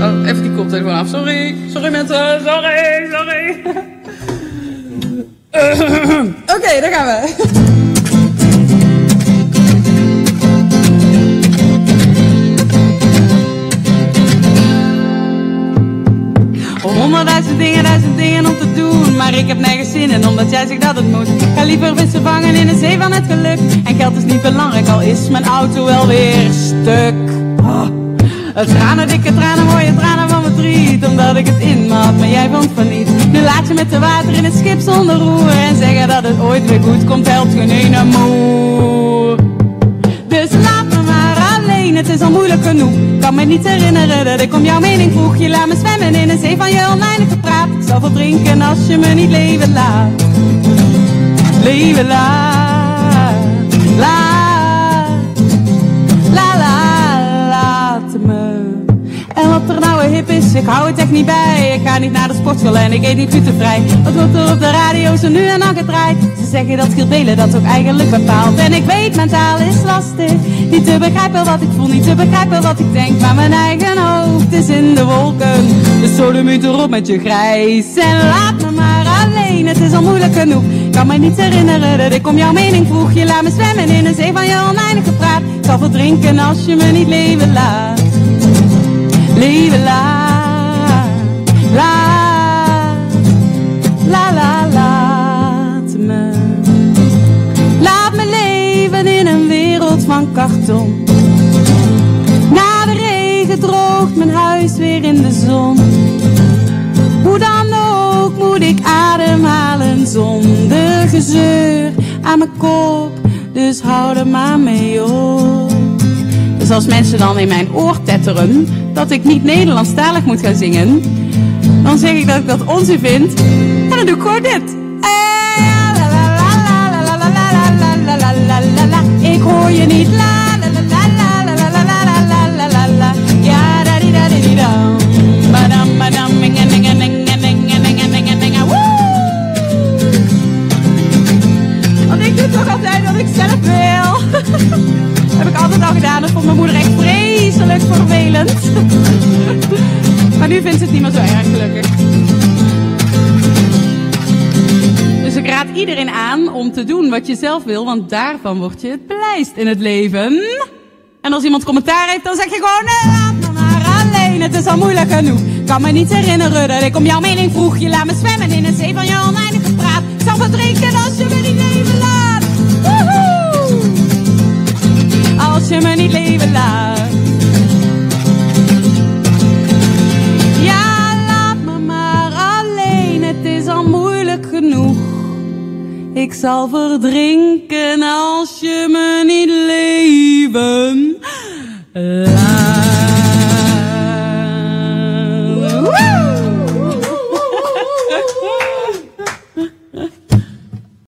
Oh, even die koptelefoon af. Sorry. Sorry mensen. Sorry. Sorry. Oké, daar gaan we. Honderdduizend dingen, duizend dingen om te doen Maar ik heb nergens zin in, omdat jij zegt dat het moet Ga liever vissen vangen in de zee van het geluk geld is niet belangrijk, al is mijn auto wel weer stuk. Oh. Tranen, dikke tranen, mooie tranen van verdriet Omdat ik het in had, maar jij vond van niet Nu laat je met de water in het schip zonder roer En zeggen dat het ooit weer goed komt, helpt geen ene moer. Dus laat me maar alleen, het is al moeilijk genoeg. Kan me niet herinneren dat ik om jouw mening vroeg. Je laat me zwemmen in een zee van je oneindige praat. Ik zal verdrinken als je me niet leven laat. Leven laat, ik hou het echt niet bij. Ik ga niet naar de sportschool en ik eet niet glutenvrij. Wat wordt er op de radio zo nu en dan gedraaid? Ze zeggen dat schildelen dat ook eigenlijk bepaalt. En ik weet, mentaal is lastig. Niet te begrijpen wat ik voel, niet te begrijpen wat ik denk. Maar mijn eigen hoofd is in de wolken. Dus zo de muut erop met je grijs. En laat me maar alleen, het is al moeilijk genoeg. Kan me niet herinneren dat ik om jouw mening vroeg. Je laat me zwemmen in een zee van je oneindige praat. Ik zal verdrinken als je me niet leven laat. Leven la, la, la, la, laat me. Laat me leven in een wereld van karton. Na de regen droogt mijn huis weer in de zon. Hoe dan ook moet ik ademhalen zonder gezeur aan mijn kop. Dus hou er maar mee op. Dus als mensen dan in mijn oor tetteren dat ik niet Nederlandstalig moet gaan zingen, dan zeg ik dat ik dat onzin vind. En dan doe ik gewoon dit. Ik hoor je niet. Want ik doe toch altijd dat ik zelf wil. Heb ik altijd al gedaan. Dat vond mijn moeder echt vreselijk vervelend vindt het niet meer zo erg gelukkig. Dus ik raad iedereen aan om te doen wat je zelf wil, want daarvan word je het blijst in het leven. En als iemand commentaar heeft, dan zeg je gewoon, eh, laat me maar alleen, het is al moeilijk genoeg. Kan me niet herinneren dat ik om jouw mening vroeg. Je laat me zwemmen in een zee van je oneindige praat. Zal verdrinken als je me niet leven laat. Woehoe! Als je me niet leven laat. Ik zal verdrinken als je me